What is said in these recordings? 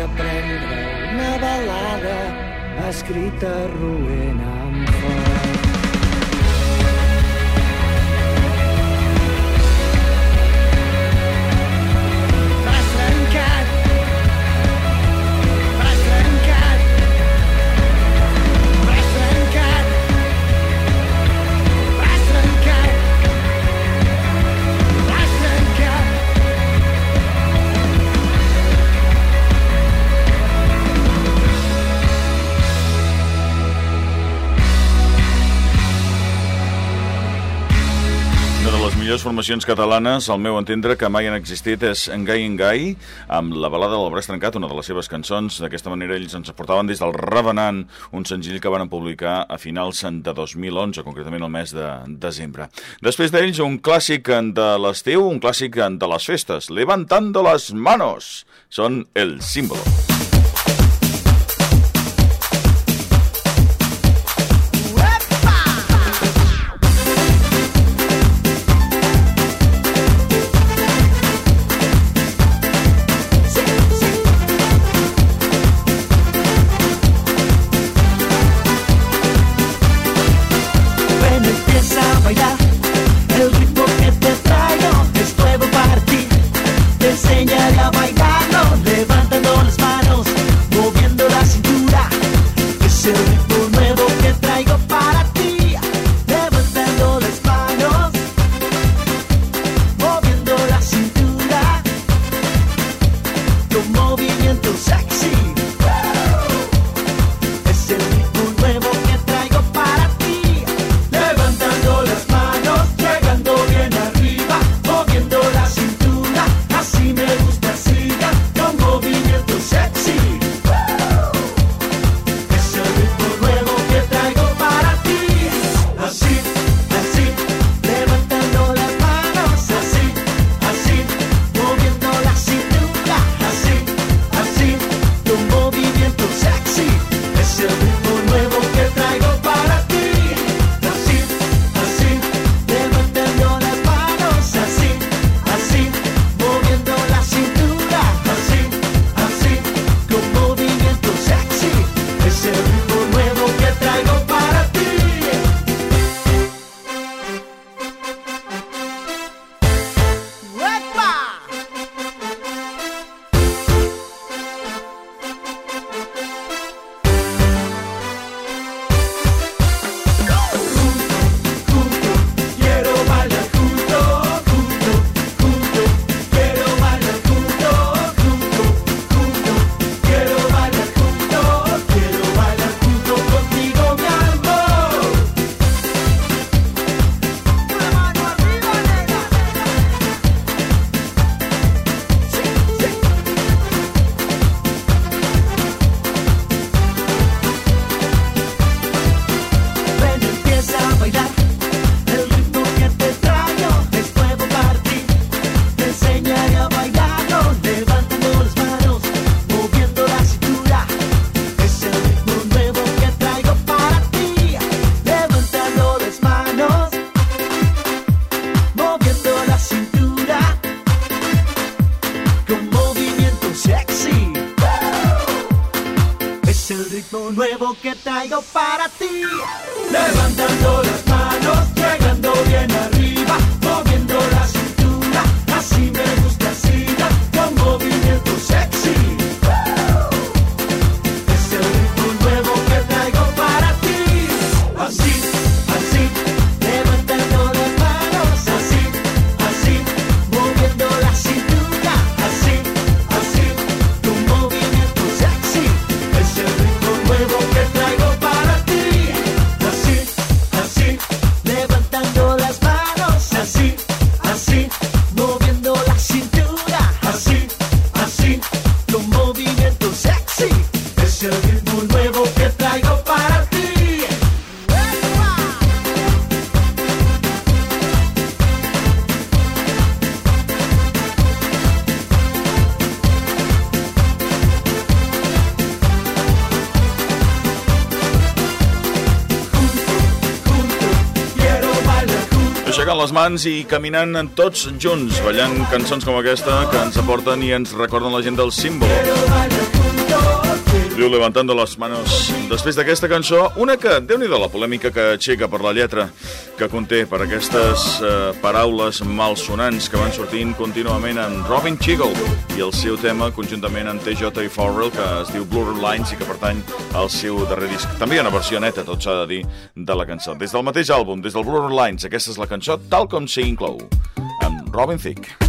aprendre una balada escrita roent amb foc. millors formacions catalanes, al meu entendre, que mai han existit és en Gai en Gai, amb la balada del braç trencat, una de les seves cançons. D'aquesta manera ells ens portaven des del Revenant, un senzill que van publicar a finals de 2011, concretament el mes de desembre. Després d'ells, un clàssic de l'estiu, un clàssic de les festes, Levantando las manos, són el símbolo. El ritmo nuevo que traigo para ti. Levantando las manos, llegando bien arriba. les mans i caminant tots junts, ballant cançons com aquesta que ens aporten i ens recorden la gent del símbol diu levantando les manos. Després d'aquesta cançó, una que, déu nhi la polèmica que aixeca per la lletra que conté per aquestes eh, paraules malsonants que van sortint contínuament en Robin Chigal i el seu tema conjuntament amb TJ i Farrell, que es diu Blur Lines i que pertany al seu darrer disc. També hi ha una versió neta, tot s'ha de dir, de la cançó. Des del mateix àlbum, des del Blur Lines, aquesta és la cançó tal com s'hi inclou, amb Robin Thicke.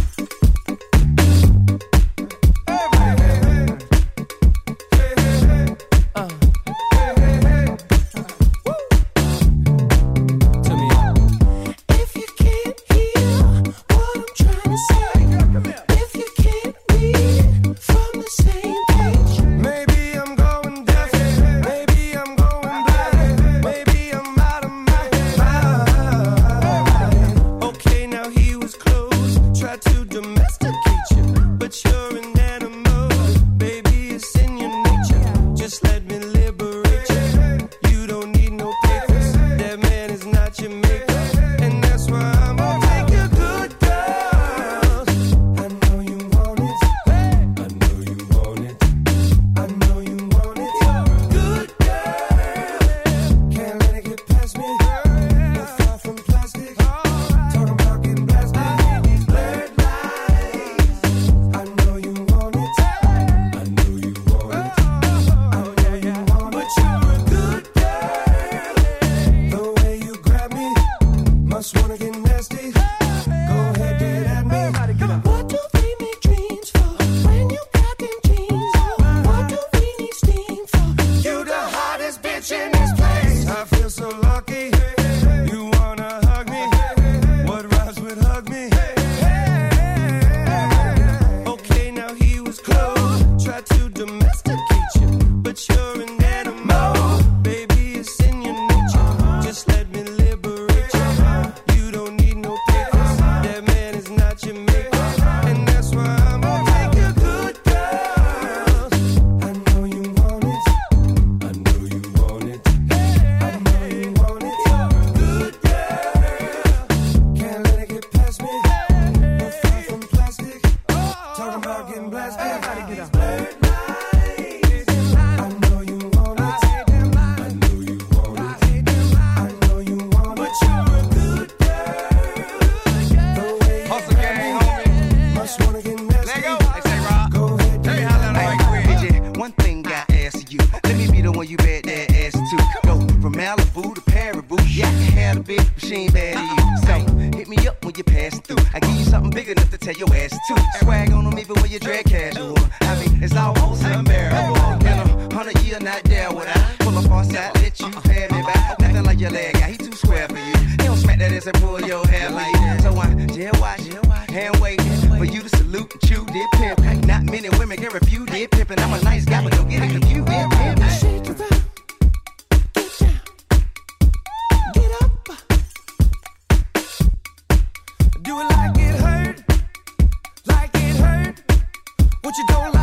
you don't like.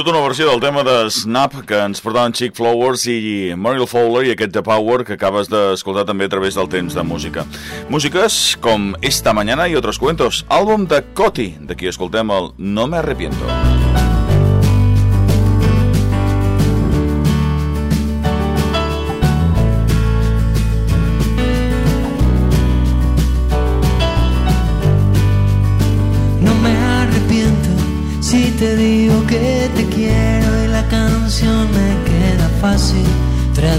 Tota una versió del tema de Snap que ens portaven Chick Flowers i Muriel Fowler i aquest The Power que acabes d'escoltar també a través del temps de música. Músiques com Esta Mañana i Otros Cuentos, àlbum de Coti, de qui escoltem el No Me Arrepiento.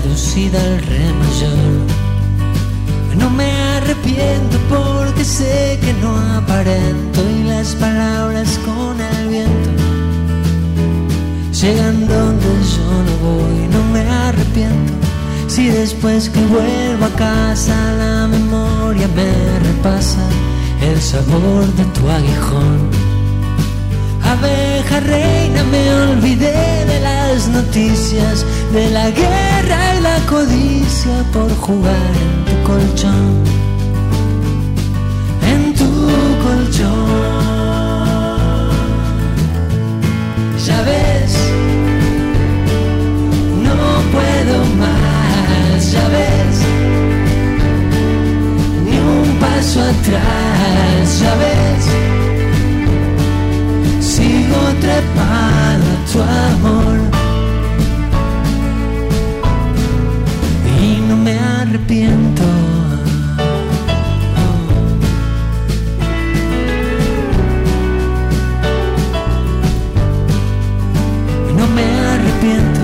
Traducida al re mayor. No me arrepiento porque sé que no aparento y las palabras con el viento llegan donde yo no voy. No me arrepiento si después que vuelvo a casa la memoria me repasa el sabor de tu aguijón. Abeja reina, me olvidé de las noticias, de la guerra y la codicia por jugar en tu colchón. En tu colchón. Ya ves, no puedo más, ya ves, ni un paso atrás, ya ves sigo trepado tu amor y no me arrepiento. No me arrepiento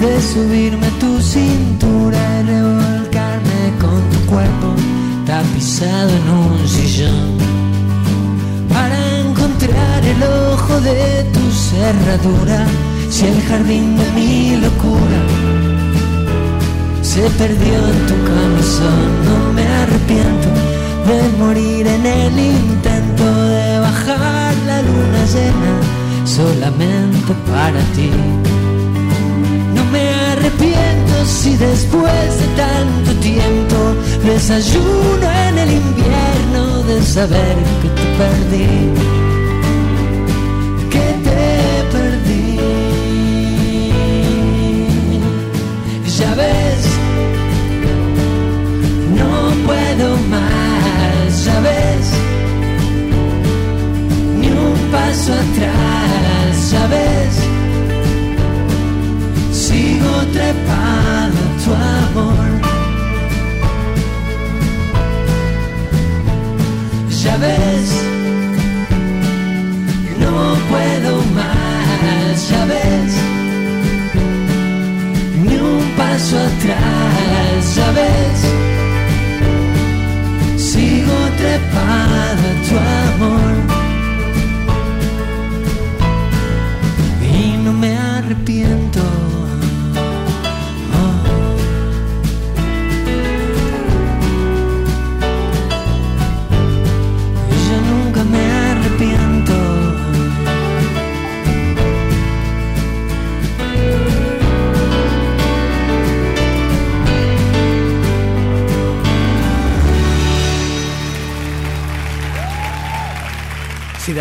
de subirme a tu cintura y revolcarme con tu cuerpo tapizado en un sillón el ojo de tu cerradura si el jardín de mi locura se perdió en tu camisón. No me arrepiento de morir en el intento de bajar la luna llena solamente para ti. No me arrepiento si después de tanto tiempo desayuno en el invierno de saber que te perdí, Ya ves, no puedo más, ya ves, ni un paso atrás, ya ves. Sigo trepado tu amor. Ya ves, paso atrás, ya ves, sigo trepado a tu amor. Y no me arrepiento.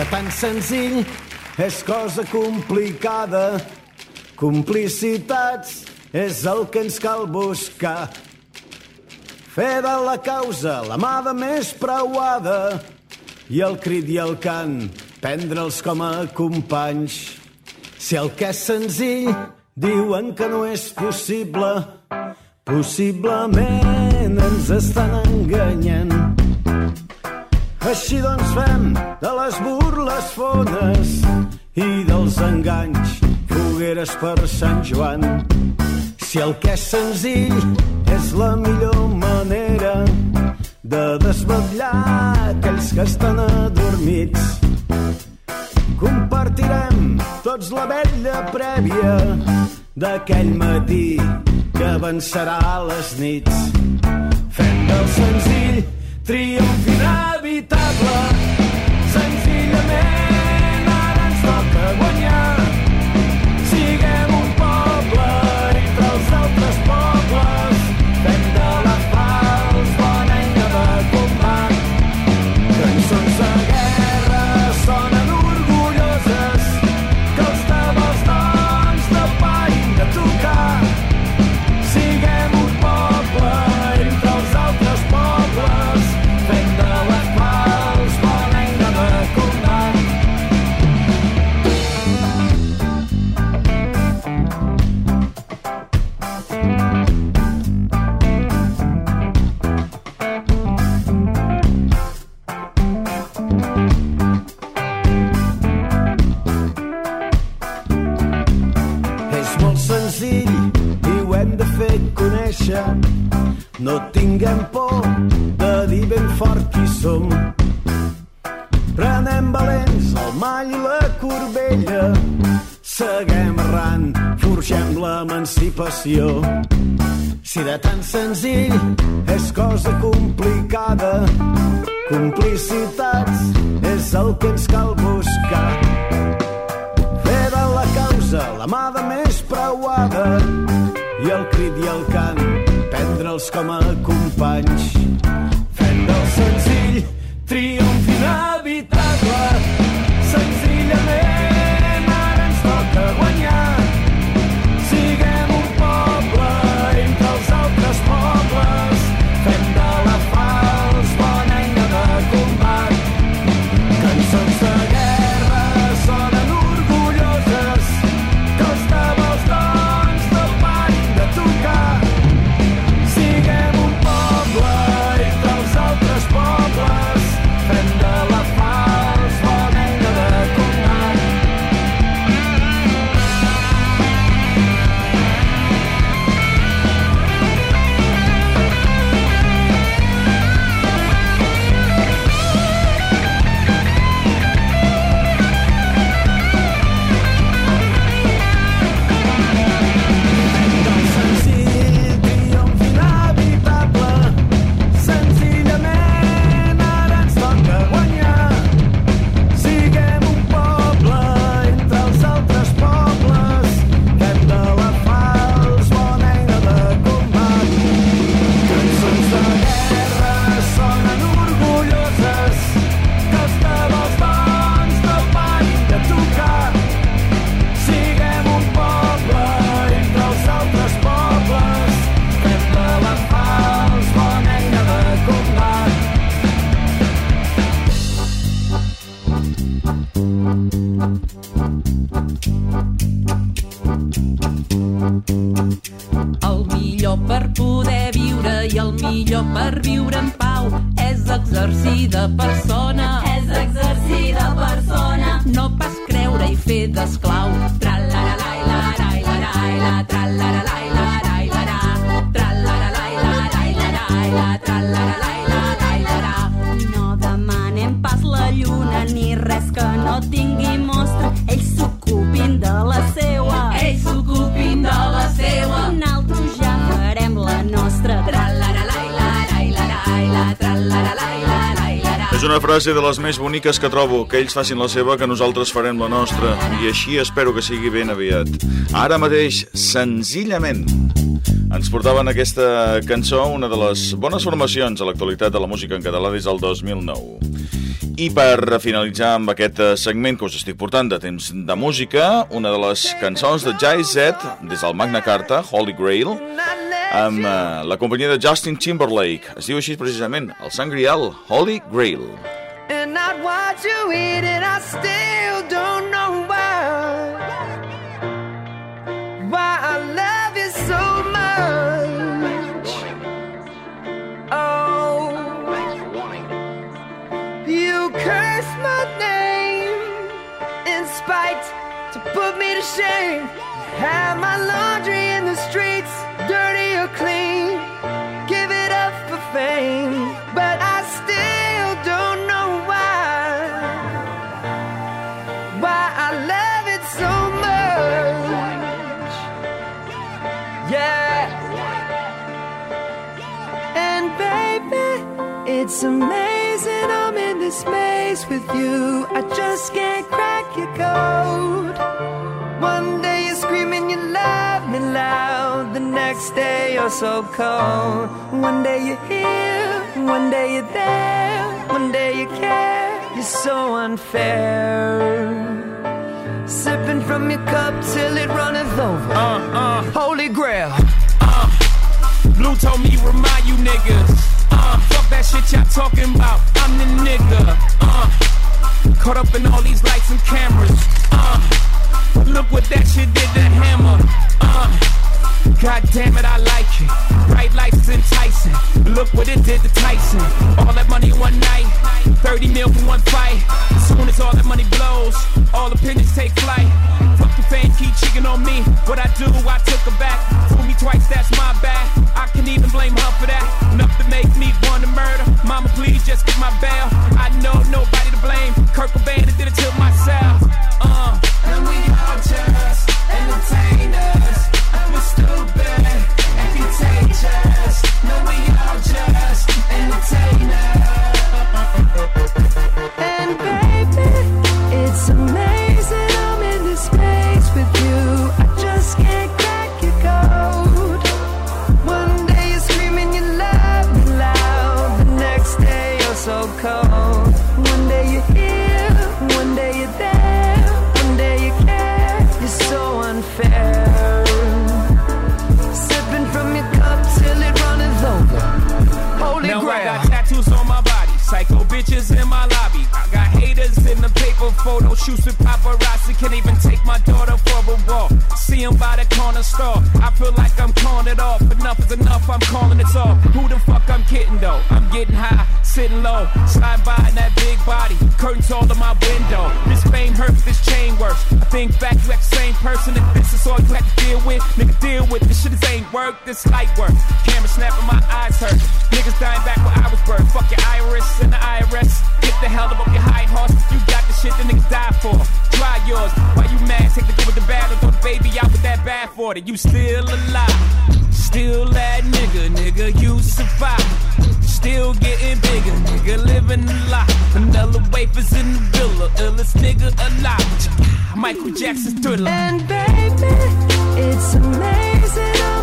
Tan senzill és cosa complicada, complicitats és el que ens cal buscar. Fer de la causa la mà de més preuada i el crit i el cant prendre'ls com a companys. Si el que és senzill diuen que no és possible, possiblement ens estan enganyant. Així doncs fem de les burles fones i dels enganys fogueres per Sant Joan. Si el que és senzill és la millor manera de desvetllar aquells que estan adormits, compartirem tots la vella prèvia d'aquell matí que avançarà les nits. Fem del senzill triomf inevitable. Senzillament ara ens toca guanyar. Corbella. Seguem errant, forgem l'emancipació. Si de tan senzill és cosa complicada, complicitats és el que ens cal buscar. Fer de la causa la mà de més preuada i el crit i el cant prendre'ls com a companys. Frase de les més boniques que trobo, que ells facin la seva, que nosaltres farem la nostra. I així espero que sigui ben aviat. Ara mateix, senzillament, ens portaven aquesta cançó, una de les bones formacions a l'actualitat de la música en català des del 2009. I per finalitzar amb aquest eh, segment que us estic portant de temps de música, una de les cançons de Jay Z, des del Magna Carta, Holy Grail, amb eh, la companyia de Justin Timberlake. Es diu així precisament, el Sant Grial, Holy Grail. And I'd you eat it, I still don't know why. Why I love you so much. Oh, you curse my name in spite to put me to shame. Have my laundry in the streets, dirty or clean. Give it up for fame, but I it's amazing I'm in this maze with you. I just can't crack your code. One day you're screaming you love me loud, the next day you're so cold. One day you're here, one day you're there, one day you care. You're so unfair. Sipping from your cup till it runneth over. Uh, uh, Holy grail. Blue told me remind you niggas. Shit y'all talking about. I'm the nigga. Uh, caught up in all these lights and cameras. Uh, look what that shit did to Hammer. Uh, God damn it, I like it. Bright lights is enticing. Look what it did to Tyson. All that money one night, 30 mil for one fight. Soon as all that money blows, all opinions take flight. Fuck the fame, keep cheating on me. What I do, I took her back. Fool me twice, that's my bad. I can even blame her for that. Enough to make me want to murder. Mama, please just get my bail. I know nobody to blame. Kurt Cobain did it to myself. Uh. And we all just Now I got tattoos on my body, psycho bitches in my lobby. I got haters in the paper photo shoots with paparazzi. Can't even take my daughter for a walk. See 'em by the corner store. I feel like I'm calling it off. Enough is enough, I'm calling it off. Who the fuck I'm kidding though? I'm getting high, sitting low, slide by in that big body. Curtains all in my window. This fame hurts, this chain works. I think back, you act the same person. If this is all you had to deal with, nigga, deal with this shit. This ain't work, this light work. Camera snapping, my eyes hurt. Niggas dying back where I was birthed. Fuck your iris and the IRS. Get the hell up off your high horse. You got the shit that niggas die for. Try yours. Why you mad? Take the good with the bad and throw the baby out with that bad for it. You still alive. Still that nigga, nigga, you survive. Still getting bigger, nigga, living a lot. Vanilla wafers in the villa, illest nigga alive. Michael Jackson's thriller. And baby, it's amazing